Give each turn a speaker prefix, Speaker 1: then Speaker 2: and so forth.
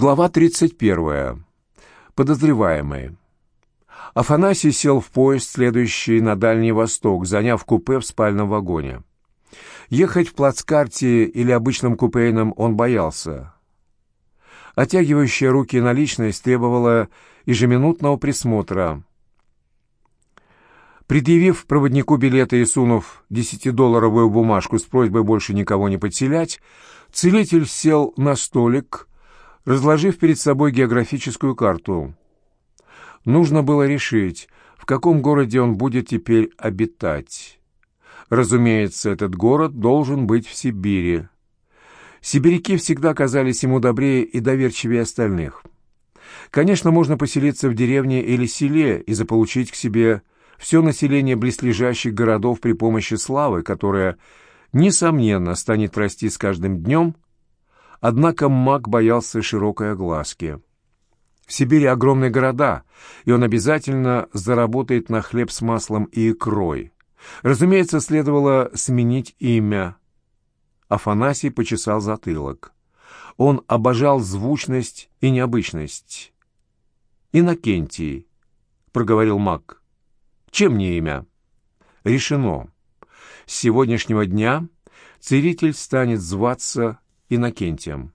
Speaker 1: Глава 31. Подозреваемый. Афанасий сел в поезд, следующий на Дальний Восток, заняв купе в спальном вагоне. Ехать в плацкарте или обычном купейном он боялся. Оттягивающая руки наличность требовала ежеминутного присмотра. Предъявив проводнику билеты и сунув десятидолларовую бумажку с просьбой больше никого не подселять, целитель сел на столик, разложив перед собой географическую карту. Нужно было решить, в каком городе он будет теперь обитать. Разумеется, этот город должен быть в Сибири. Сибиряки всегда казались ему добрее и доверчивее остальных. Конечно, можно поселиться в деревне или селе и заполучить к себе все население близлежащих городов при помощи славы, которая, несомненно, станет расти с каждым днем – Однако маг боялся широкой огласки. В Сибири огромные города, и он обязательно заработает на хлеб с маслом и икрой. Разумеется, следовало сменить имя. Афанасий почесал затылок. Он обожал звучность и необычность. «Инокентий», — проговорил маг. «Чем не имя?» «Решено. С сегодняшнего дня целитель станет зваться Иннокентием.